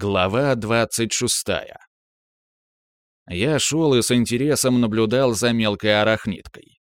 Глава 26. Я шел и с интересом наблюдал за мелкой арахниткой.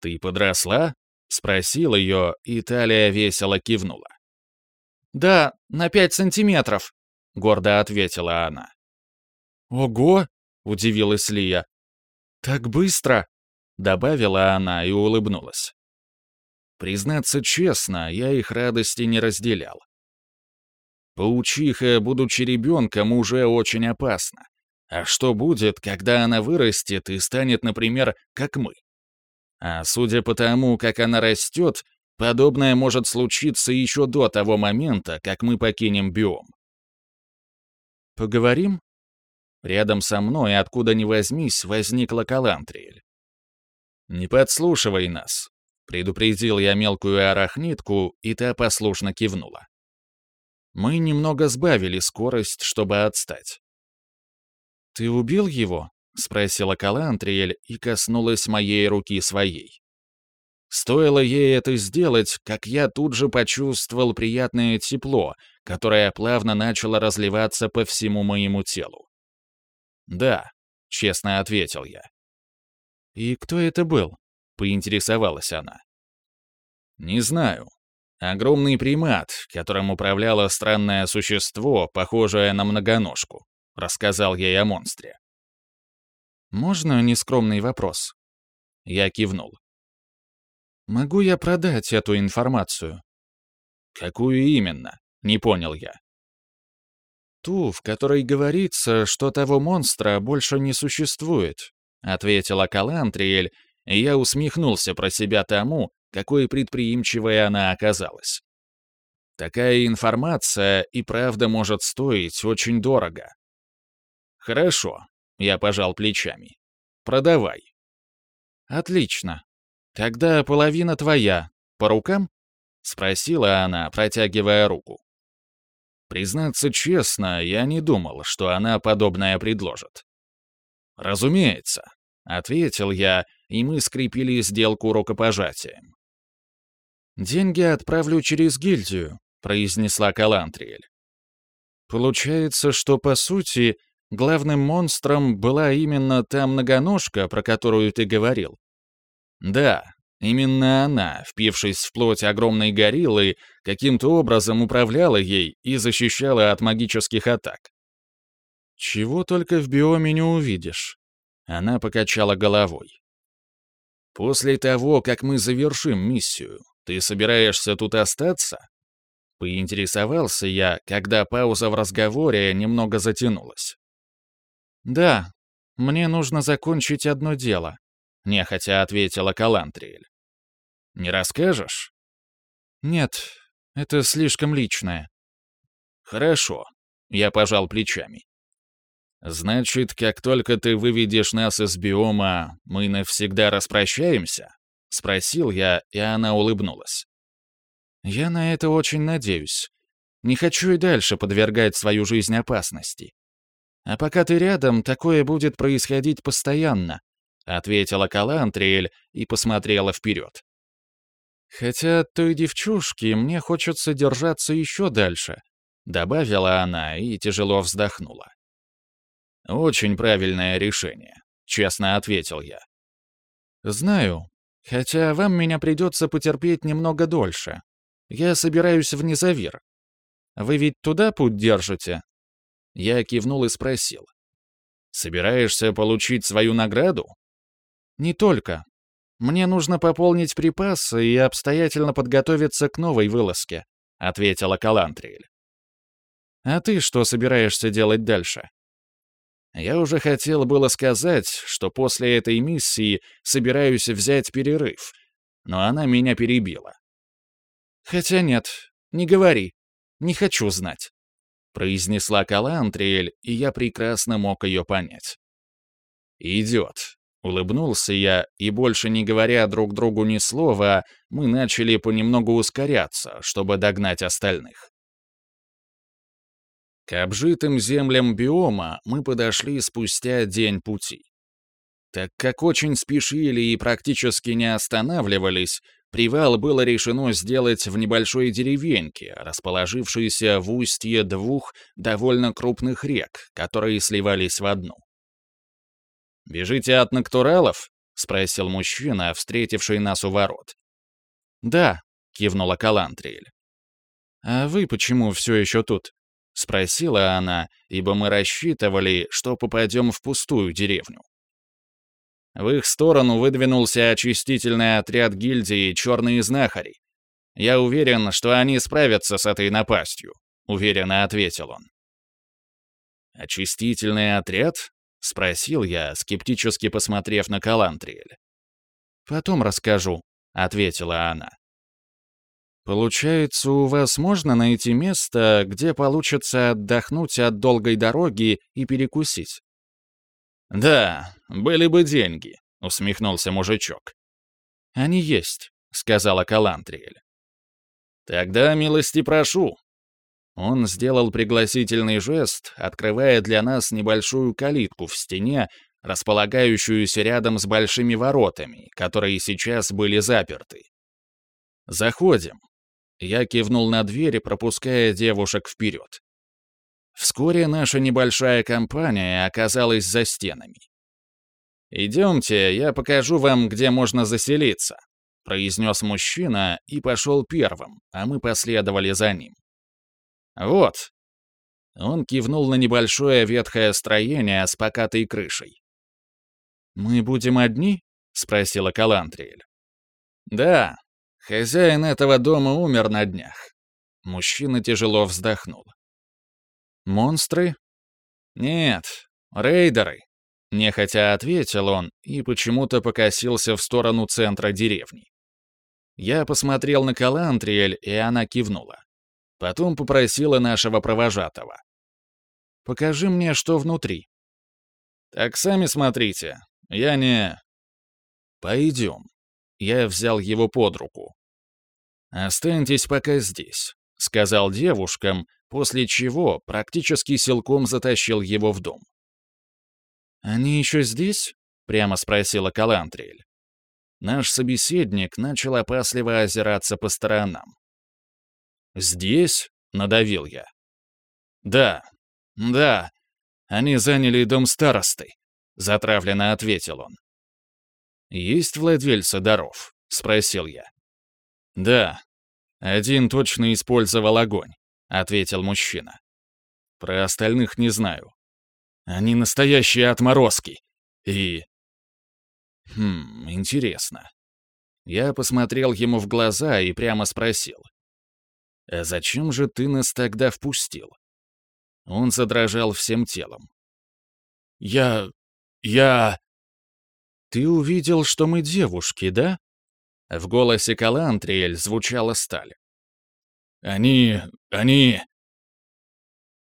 «Ты подросла?» — спросил ее, и Талия весело кивнула. «Да, на пять сантиметров», — гордо ответила она. «Ого!» — удивилась Лия. «Так быстро!» — добавила она и улыбнулась. Признаться честно, я их радости не разделял. Паучиха, будучи ребенком, уже очень опасна. А что будет, когда она вырастет и станет, например, как мы? А судя по тому, как она растет, подобное может случиться еще до того момента, как мы покинем биом. «Поговорим?» Рядом со мной, откуда ни возьмись, возникла Калантриэль. «Не подслушивай нас», — предупредил я мелкую арахнитку, и та послушно кивнула. Мы немного сбавили скорость, чтобы отстать. «Ты убил его?» — спросила Калантриэль и коснулась моей руки своей. Стоило ей это сделать, как я тут же почувствовал приятное тепло, которое плавно начало разливаться по всему моему телу. «Да», — честно ответил я. «И кто это был?» — поинтересовалась она. «Не знаю. Огромный примат, которым управляло странное существо, похожее на многоножку. Рассказал ей о монстре. «Можно нескромный вопрос?» Я кивнул. «Могу я продать эту информацию?» «Какую именно?» — не понял я. «Ту, в которой говорится, что того монстра больше не существует», — ответила Калантриэль, и я усмехнулся про себя тому, какой предприимчивой она оказалась. Такая информация и правда может стоить очень дорого. Хорошо, я пожал плечами. Продавай. Отлично. Тогда половина твоя. По рукам? Спросила она, протягивая руку. Признаться честно, я не думал, что она подобное предложит. «Разумеется», — ответил я, и мы скрепили сделку рукопожатием. «Деньги отправлю через гильдию», — произнесла Калантриэль. «Получается, что, по сути, главным монстром была именно та многоножка, про которую ты говорил?» «Да, именно она, впившись в плоть огромной гориллы, каким-то образом управляла ей и защищала от магических атак». «Чего только в биоме не увидишь», — она покачала головой. «После того, как мы завершим миссию, ты собираешься тут остаться?» Поинтересовался я, когда пауза в разговоре немного затянулась. «Да, мне нужно закончить одно дело», — нехотя ответила Калантриэль. «Не расскажешь?» «Нет, это слишком личное». «Хорошо», — я пожал плечами. «Значит, как только ты выведешь нас из биома, мы навсегда распрощаемся?» — спросил я, и она улыбнулась. «Я на это очень надеюсь. Не хочу и дальше подвергать свою жизнь опасности. А пока ты рядом, такое будет происходить постоянно», — ответила Калантриэль и посмотрела вперед. «Хотя от той девчушки мне хочется держаться еще дальше», — добавила она и тяжело вздохнула. «Очень правильное решение», — честно ответил я. «Знаю, Хотя вам меня придется потерпеть немного дольше. Я собираюсь в Низавир. Вы ведь туда путь держите?» Я кивнул и спросил. «Собираешься получить свою награду?» «Не только. Мне нужно пополнить припасы и обстоятельно подготовиться к новой вылазке», — ответила Калантриэль. «А ты что собираешься делать дальше?» Я уже хотел было сказать, что после этой миссии собираюсь взять перерыв, но она меня перебила. «Хотя нет, не говори. Не хочу знать», — произнесла Калантриэль, и я прекрасно мог ее понять. «Идет», — улыбнулся я, и больше не говоря друг другу ни слова, мы начали понемногу ускоряться, чтобы догнать остальных. К обжитым землям биома мы подошли спустя день пути. Так как очень спешили и практически не останавливались, привал было решено сделать в небольшой деревеньке, расположившейся в устье двух довольно крупных рек, которые сливались в одну. «Бежите от Нактуралов?» — спросил мужчина, встретивший нас у ворот. «Да», — кивнула Калантриэль. «А вы почему все еще тут?» — спросила она, ибо мы рассчитывали, что попадем в пустую деревню. В их сторону выдвинулся очистительный отряд гильдии «Черные знахари». «Я уверен, что они справятся с этой напастью», — уверенно ответил он. «Очистительный отряд?» — спросил я, скептически посмотрев на Калантриэль. «Потом расскажу», — ответила она. «Получается, у вас можно найти место, где получится отдохнуть от долгой дороги и перекусить?» «Да, были бы деньги», — усмехнулся мужичок. «Они есть», — сказала Калантриэль. «Тогда милости прошу». Он сделал пригласительный жест, открывая для нас небольшую калитку в стене, располагающуюся рядом с большими воротами, которые сейчас были заперты. «Заходим». Я кивнул на дверь, пропуская девушек вперед. Вскоре наша небольшая компания оказалась за стенами. «Идемте, я покажу вам, где можно заселиться», — произнес мужчина и пошел первым, а мы последовали за ним. «Вот». Он кивнул на небольшое ветхое строение с покатой крышей. «Мы будем одни?» — спросила Калантриэль. «Да, хозяин этого дома умер на днях». Мужчина тяжело вздохнул. «Монстры?» «Нет, рейдеры», — нехотя ответил он и почему-то покосился в сторону центра деревни. Я посмотрел на Калантриэль, и она кивнула. Потом попросила нашего провожатого. «Покажи мне, что внутри». «Так сами смотрите. Я не...» «Пойдем». Я взял его под руку. «Останьтесь пока здесь», — сказал девушкам, после чего практически силком затащил его в дом. «Они еще здесь?» — прямо спросила Калантриэль. Наш собеседник начал опасливо озираться по сторонам. «Здесь?» — надавил я. «Да, да, они заняли дом старосты», — затравленно ответил он. «Есть владельцы даров?» — спросил я. «Да, один точно использовал огонь ответил мужчина. Про остальных не знаю. Они настоящие отморозки. И... Хм, интересно. Я посмотрел ему в глаза и прямо спросил. «А зачем же ты нас тогда впустил?» Он задрожал всем телом. «Я... я...» «Ты увидел, что мы девушки, да?» В голосе Калантриэль звучала сталь. Они... они...»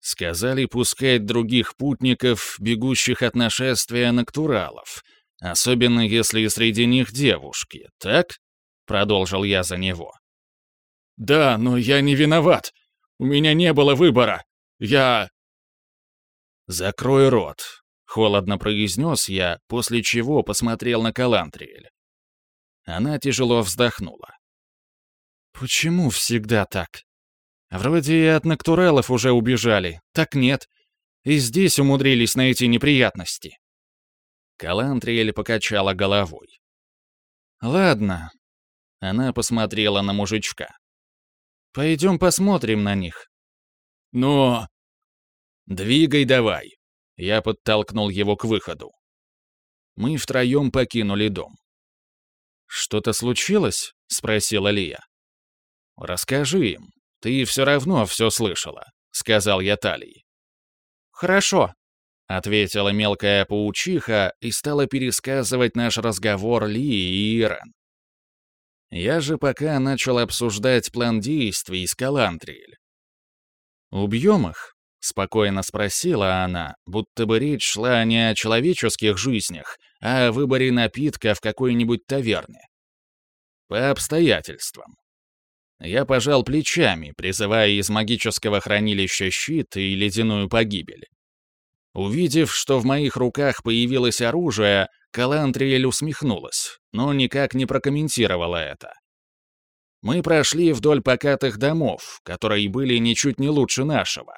Сказали пускать других путников, бегущих от нашествия нактуралов, особенно если среди них девушки, так? Продолжил я за него. «Да, но я не виноват. У меня не было выбора. Я...» «Закрой рот», — холодно произнес я, после чего посмотрел на Калантриэль. Она тяжело вздохнула. Почему всегда так? Вроде и от Нактурелов уже убежали, так нет. И здесь умудрились найти неприятности. Калантриэль покачала головой. «Ладно». Она посмотрела на мужичка. «Пойдем посмотрим на них». «Но...» «Двигай давай». Я подтолкнул его к выходу. Мы втроем покинули дом. «Что-то случилось?» — спросила Лия. «Расскажи им. Ты все равно все слышала», — сказал я Талии. «Хорошо», — ответила мелкая паучиха и стала пересказывать наш разговор Ли и Ирен. Я же пока начал обсуждать план действий с Калантриэль. «Убьем их?» — спокойно спросила она, будто бы речь шла не о человеческих жизнях, а о выборе напитка в какой-нибудь таверне. По обстоятельствам. Я пожал плечами, призывая из магического хранилища щит и ледяную погибель. Увидев, что в моих руках появилось оружие, Калантриэль усмехнулась, но никак не прокомментировала это. Мы прошли вдоль покатых домов, которые были ничуть не лучше нашего,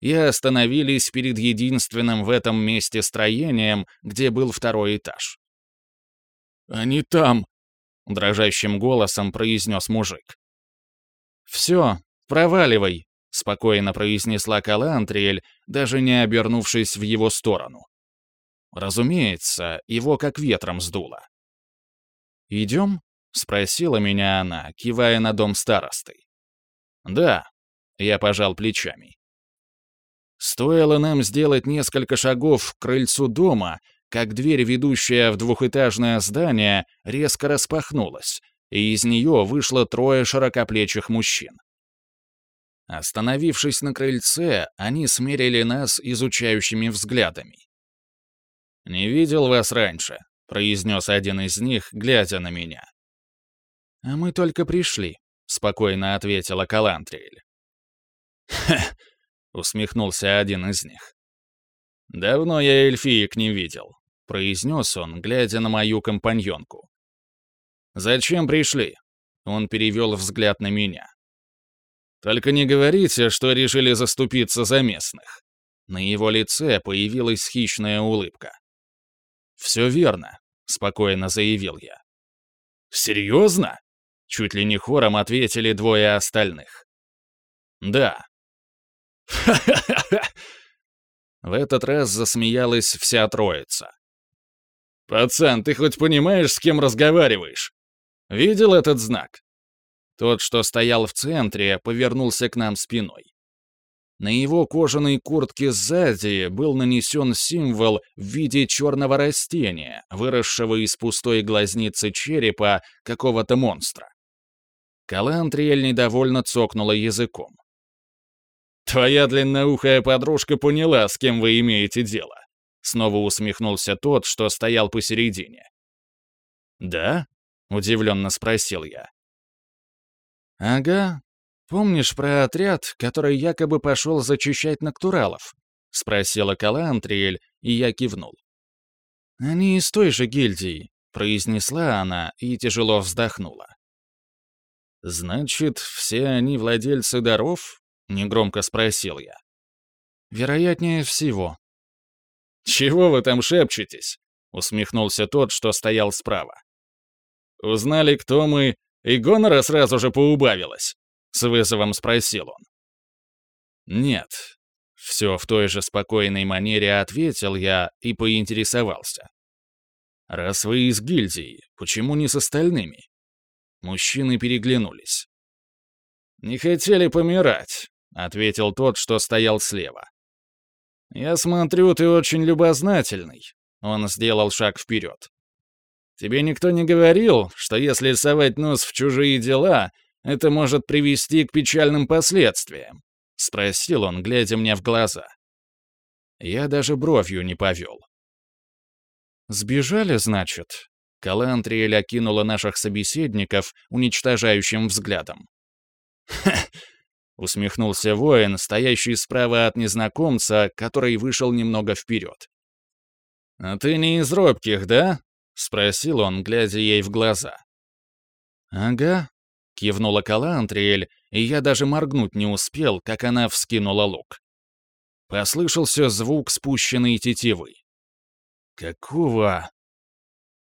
и остановились перед единственным в этом месте строением, где был второй этаж. «Они там!» — дрожащим голосом произнес мужик. «Все, проваливай», — спокойно произнесла Калантриэль, даже не обернувшись в его сторону. Разумеется, его как ветром сдуло. «Идем?» — спросила меня она, кивая на дом старосты. «Да», — я пожал плечами. Стоило нам сделать несколько шагов к крыльцу дома, как дверь, ведущая в двухэтажное здание, резко распахнулась, и из нее вышло трое широкоплечих мужчин. Остановившись на крыльце, они смерили нас изучающими взглядами. «Не видел вас раньше», — произнес один из них, глядя на меня. «А мы только пришли», — спокойно ответила Калантриэль. «Ха!» — усмехнулся один из них. «Давно я эльфиек не видел», — произнес он, глядя на мою компаньонку. «Зачем пришли?» — он перевел взгляд на меня. «Только не говорите, что решили заступиться за местных». На его лице появилась хищная улыбка. «Все верно», — спокойно заявил я. «Серьезно?» — чуть ли не хором ответили двое остальных. «Да». В этот раз засмеялась вся троица. «Пацан, ты хоть понимаешь, с кем разговариваешь? Видел этот знак?» Тот, что стоял в центре, повернулся к нам спиной. На его кожаной куртке сзади был нанесен символ в виде черного растения, выросшего из пустой глазницы черепа какого-то монстра. Калантриэль недовольно цокнула языком. «Твоя длинноухая подружка поняла, с кем вы имеете дело», снова усмехнулся тот, что стоял посередине. «Да?» — удивленно спросил я. «Ага, «Помнишь про отряд, который якобы пошел зачищать Нактуралов?» — спросила Калантриэль, и я кивнул. «Они из той же гильдии», — произнесла она и тяжело вздохнула. «Значит, все они владельцы даров?» — негромко спросил я. «Вероятнее всего». «Чего вы там шепчетесь?» — усмехнулся тот, что стоял справа. «Узнали, кто мы, и гонора сразу же поубавилась». — с вызовом спросил он. «Нет». Все в той же спокойной манере ответил я и поинтересовался. «Раз вы из гильдии, почему не с остальными?» Мужчины переглянулись. «Не хотели помирать», — ответил тот, что стоял слева. «Я смотрю, ты очень любознательный», — он сделал шаг вперед. «Тебе никто не говорил, что если совать нос в чужие дела, это может привести к печальным последствиям?» — спросил он, глядя мне в глаза. Я даже бровью не повел. «Сбежали, значит?» Калантриэль окинула наших собеседников уничтожающим взглядом. «Ха!» — усмехнулся воин, стоящий справа от незнакомца, который вышел немного вперед. «А ты не из робких, да?» — спросил он, глядя ей в глаза. «Ага», Кивнула Калантриэль, и я даже моргнуть не успел, как она вскинула лук. Послышался звук спущенной тетивы. «Какого?»